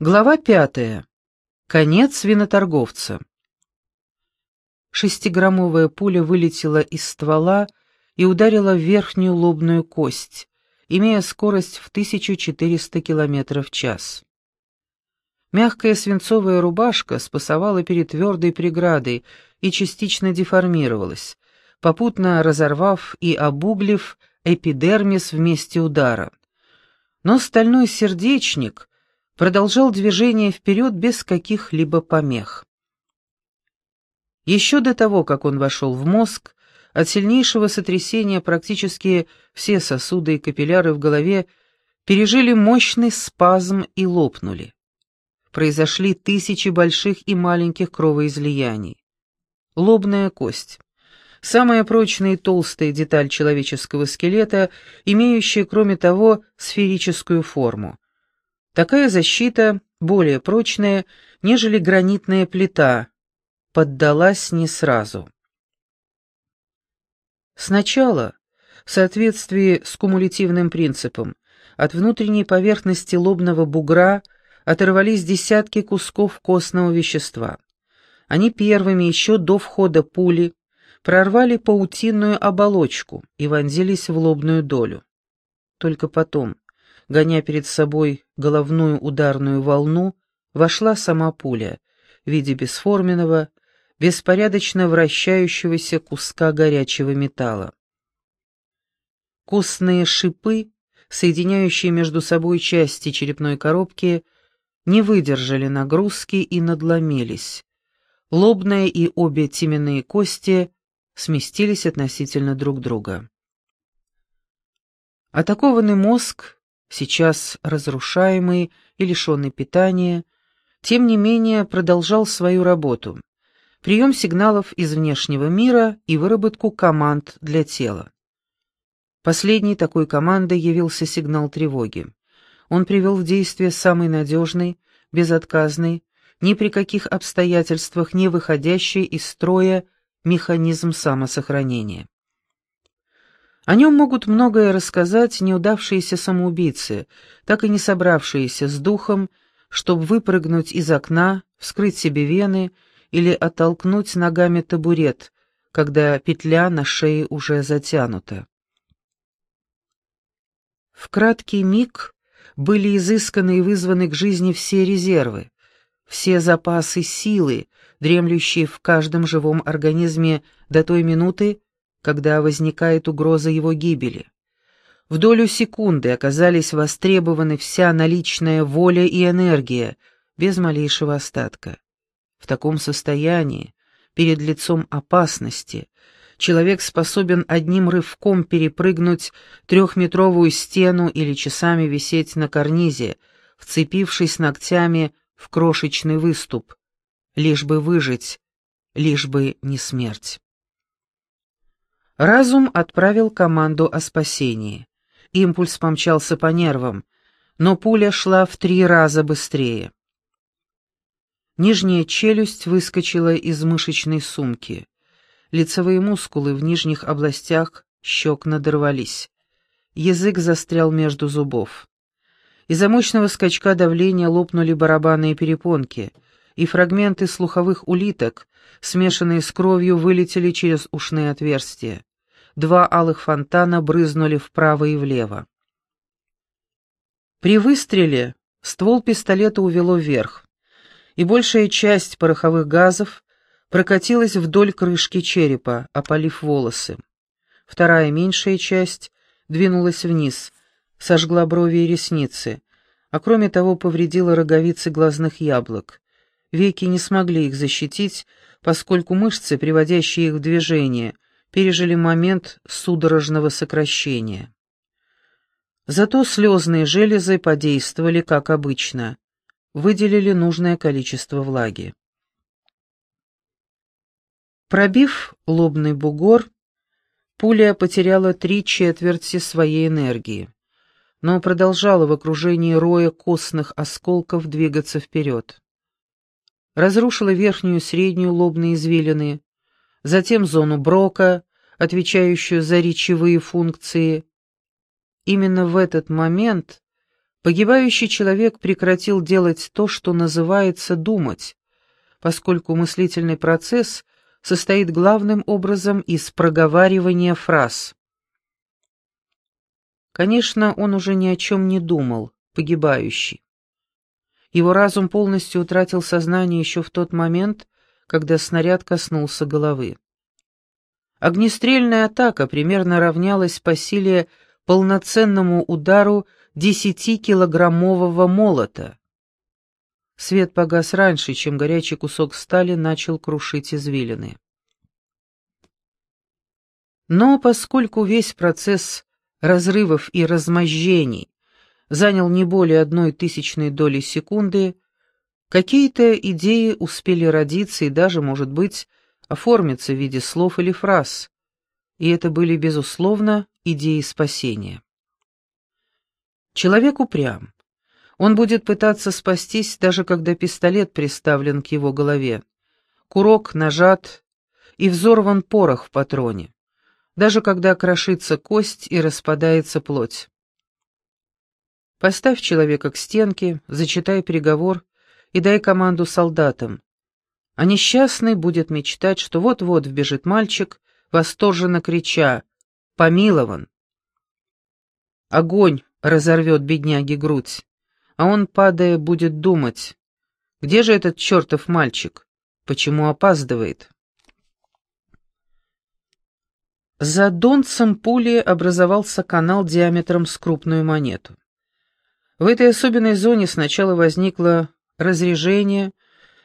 Глава пятая. Конец виноторговца. Шестиграммовая пуля вылетела из ствола и ударила в верхнюю лобную кость, имея скорость в 1400 км в час. Мягкая свинцовая рубашка спасовала перед твердой преградой и частично деформировалась, попутно разорвав и обуглив эпидермис в месте удара. Но стальной сердечник — продолжал движение вперед без каких-либо помех. Еще до того, как он вошел в мозг, от сильнейшего сотрясения практически все сосуды и капилляры в голове пережили мощный спазм и лопнули. Произошли тысячи больших и маленьких кровоизлияний. Лобная кость. Самая прочная и толстая деталь человеческого скелета, имеющая, кроме того, сферическую форму. Такая защита, более прочная, нежели гранитная плита, поддалась не сразу. Сначала, в соответствии с кумулятивным принципом, от внутренней поверхности лобного бугра оторвались десятки кусков костного вещества. Они первыми, еще до входа пули, прорвали паутинную оболочку и вонзились в лобную долю. Только потом, гоня перед собой головную ударную волну, вошла сама пуля в виде бесформенного, беспорядочно вращающегося куска горячего металла. Костные шипы, соединяющие между собой части черепной коробки, не выдержали нагрузки и надломились. Лобная и обе теменные кости сместились относительно друг друга. Атакованный мозг сейчас разрушаемый и лишенный питания, тем не менее продолжал свою работу, прием сигналов из внешнего мира и выработку команд для тела. Последней такой командой явился сигнал тревоги. Он привел в действие самый надежный, безотказный, ни при каких обстоятельствах не выходящий из строя механизм самосохранения. О нем могут многое рассказать неудавшиеся самоубийцы, так и не собравшиеся с духом, чтобы выпрыгнуть из окна, вскрыть себе вены или оттолкнуть ногами табурет, когда петля на шее уже затянута. В краткий миг были изысканы и вызваны к жизни все резервы, все запасы силы, дремлющие в каждом живом организме до той минуты, когда возникает угроза его гибели. В долю секунды оказались востребованы вся наличная воля и энергия, без малейшего остатка. В таком состоянии, перед лицом опасности, человек способен одним рывком перепрыгнуть трехметровую стену или часами висеть на карнизе, вцепившись ногтями в крошечный выступ, лишь бы выжить, лишь бы не смерть. Разум отправил команду о спасении. Импульс помчался по нервам, но пуля шла в три раза быстрее. Нижняя челюсть выскочила из мышечной сумки. Лицевые мускулы в нижних областях щек надорвались. Язык застрял между зубов. Из-за мощного скачка давления лопнули барабанные перепонки, и фрагменты слуховых улиток, смешанные с кровью, вылетели через ушные отверстия. Два алых фонтана брызнули вправо и влево. При выстреле ствол пистолета увело вверх, и большая часть пороховых газов прокатилась вдоль крышки черепа, опалив волосы. Вторая меньшая часть двинулась вниз, сожгла брови и ресницы, а кроме того повредила роговицы глазных яблок. Веки не смогли их защитить, поскольку мышцы, приводящие их в движение, пережили момент судорожного сокращения. Зато слезные железы подействовали как обычно, выделили нужное количество влаги. Пробив лобный бугор, пуля потеряла три четверти своей энергии, но продолжала в окружении роя костных осколков двигаться вперед разрушила верхнюю и среднюю лобные извилины, затем зону Брока, отвечающую за речевые функции. Именно в этот момент Погибающий человек прекратил делать то, что называется «думать», поскольку мыслительный процесс состоит главным образом из проговаривания фраз. Конечно, он уже ни о чем не думал, погибающий. Его разум полностью утратил сознание еще в тот момент, когда снаряд коснулся головы. Огнестрельная атака примерно равнялась по силе полноценному удару десятикилограммового молота. Свет погас раньше, чем горячий кусок стали начал крушить извилины. Но поскольку весь процесс разрывов и размозжений занял не более одной тысячной доли секунды, какие-то идеи успели родиться и даже, может быть, оформиться в виде слов или фраз, и это были, безусловно, идеи спасения. Человек упрям. Он будет пытаться спастись, даже когда пистолет приставлен к его голове. Курок нажат и взорван порох в патроне, даже когда крошится кость и распадается плоть. Поставь человека к стенке, зачитай приговор и дай команду солдатам. А несчастный будет мечтать, что вот-вот вбежит мальчик, восторженно крича «Помилован!». Огонь разорвет бедняге грудь, а он, падая, будет думать, где же этот чертов мальчик, почему опаздывает? За донцем пули образовался канал диаметром с крупную монету. В этой особенной зоне сначала возникло разрежение,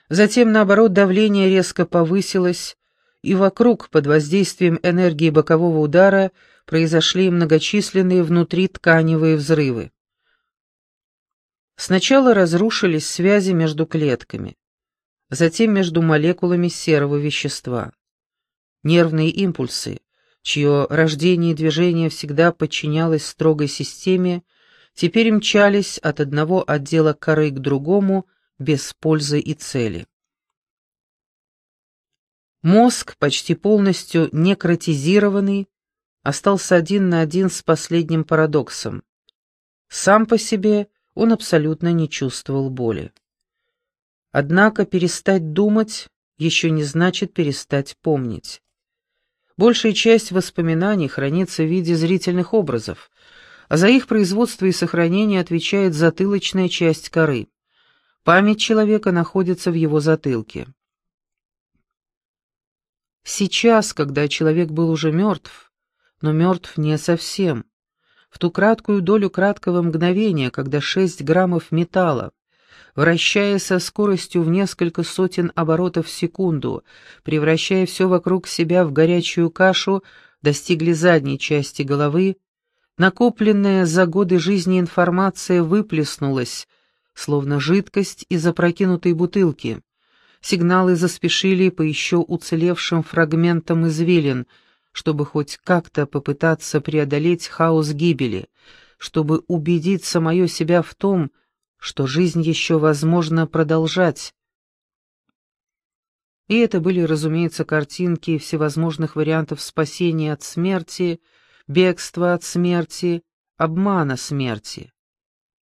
затем, наоборот, давление резко повысилось, и вокруг, под воздействием энергии бокового удара, произошли многочисленные внутритканевые взрывы. Сначала разрушились связи между клетками, затем между молекулами серого вещества. Нервные импульсы, чье рождение и движение всегда подчинялось строгой системе, теперь мчались от одного отдела коры к другому без пользы и цели. Мозг, почти полностью некротизированный, остался один на один с последним парадоксом. Сам по себе он абсолютно не чувствовал боли. Однако перестать думать еще не значит перестать помнить. Большая часть воспоминаний хранится в виде зрительных образов, за их производство и сохранение отвечает затылочная часть коры. Память человека находится в его затылке. Сейчас, когда человек был уже мертв, но мертв не совсем. В ту краткую долю краткого мгновения, когда шесть граммов металла, вращаясь со скоростью в несколько сотен оборотов в секунду, превращая все вокруг себя в горячую кашу, достигли задней части головы, накопленная за годы жизни информация выплеснулась, словно жидкость из опрокинутой бутылки. Сигналы заспешили по еще уцелевшим фрагментам извилин — чтобы хоть как-то попытаться преодолеть хаос гибели, чтобы убедить самое себя в том, что жизнь еще возможно продолжать. И это были, разумеется, картинки всевозможных вариантов спасения от смерти, бегства от смерти, обмана смерти.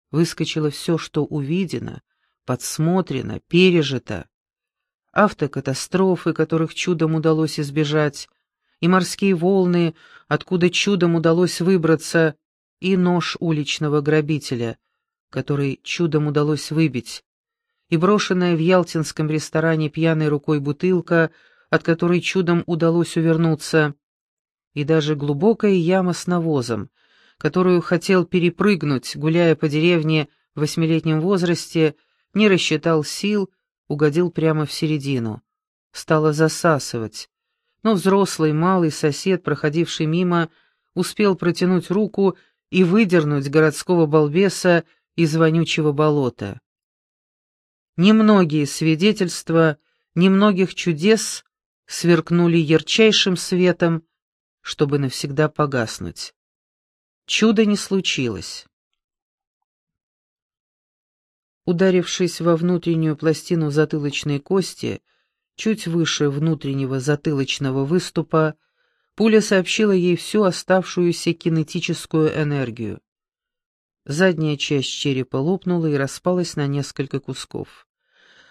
Выскочило все, что увидено, подсмотрено, пережито. Автокатастрофы, которых чудом удалось избежать, и морские волны, откуда чудом удалось выбраться, и нож уличного грабителя, который чудом удалось выбить, и брошенная в ялтинском ресторане пьяной рукой бутылка, от которой чудом удалось увернуться, и даже глубокая яма с навозом, которую хотел перепрыгнуть, гуляя по деревне в восьмилетнем возрасте, не рассчитал сил, угодил прямо в середину. Стало засасывать, но взрослый малый сосед, проходивший мимо, успел протянуть руку и выдернуть городского балбеса из вонючего болота. Немногие свидетельства, немногих чудес сверкнули ярчайшим светом, чтобы навсегда погаснуть. Чудо не случилось. Ударившись во внутреннюю пластину затылочной кости, Чуть выше внутреннего затылочного выступа пуля сообщила ей всю оставшуюся кинетическую энергию. Задняя часть черепа лопнула и распалась на несколько кусков.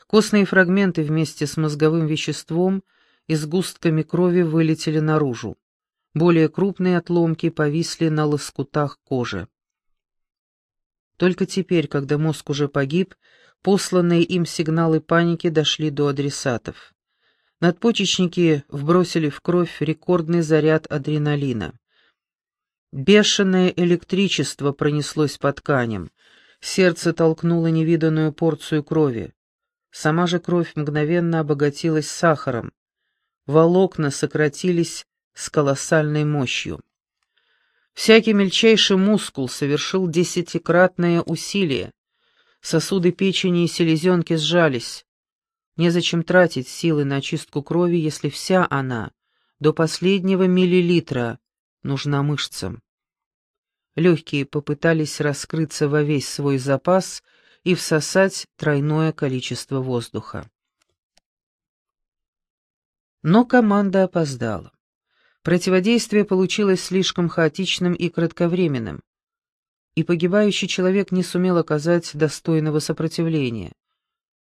Костные фрагменты вместе с мозговым веществом и сгустками крови вылетели наружу. Более крупные отломки повисли на лоскутах кожи. Только теперь, когда мозг уже погиб, посланные им сигналы паники дошли до адресатов. Надпочечники вбросили в кровь рекордный заряд адреналина. Бешеное электричество пронеслось по тканям. Сердце толкнуло невиданную порцию крови. Сама же кровь мгновенно обогатилась сахаром. Волокна сократились с колоссальной мощью. Всякий мельчайший мускул совершил десятикратное усилие. Сосуды печени и селезенки сжались. Незачем тратить силы на очистку крови, если вся она, до последнего миллилитра, нужна мышцам. Легкие попытались раскрыться во весь свой запас и всосать тройное количество воздуха. Но команда опоздала. Противодействие получилось слишком хаотичным и кратковременным, и погибающий человек не сумел оказать достойного сопротивления.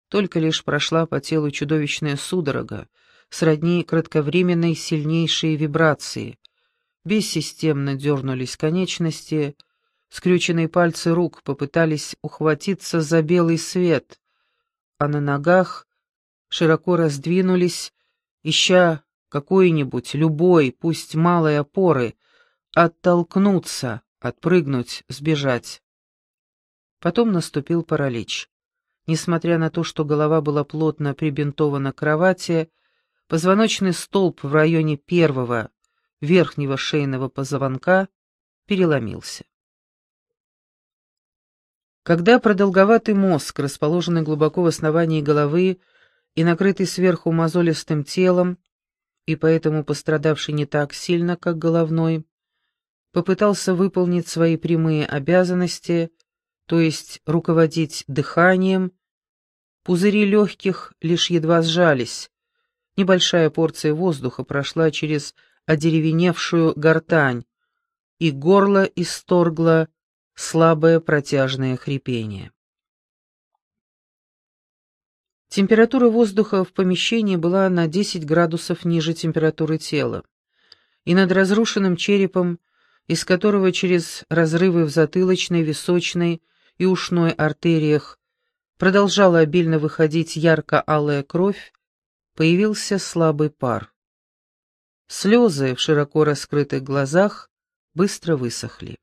Только лишь прошла по телу чудовищная судорога, сродни кратковременной сильнейшей вибрации. Бессистемно дернулись конечности, скрюченные пальцы рук попытались ухватиться за белый свет, а на ногах широко раздвинулись, ища какой-нибудь, любой, пусть малой опоры, оттолкнуться, отпрыгнуть, сбежать. Потом наступил паралич. Несмотря на то, что голова была плотно прибинтована к кровати, позвоночный столб в районе первого, верхнего шейного позвонка переломился. Когда продолговатый мозг, расположенный глубоко в основании головы и накрытый сверху мозолистым телом, и поэтому пострадавший не так сильно, как головной, попытался выполнить свои прямые обязанности, то есть руководить дыханием, пузыри легких лишь едва сжались. Небольшая порция воздуха прошла через одеревеневшую гортань, и горло исторгло слабое протяжное хрипение. Температура воздуха в помещении была на 10 градусов ниже температуры тела, и над разрушенным черепом, из которого через разрывы в затылочной, височной и ушной артериях продолжала обильно выходить ярко-алая кровь, появился слабый пар. Слезы в широко раскрытых глазах быстро высохли.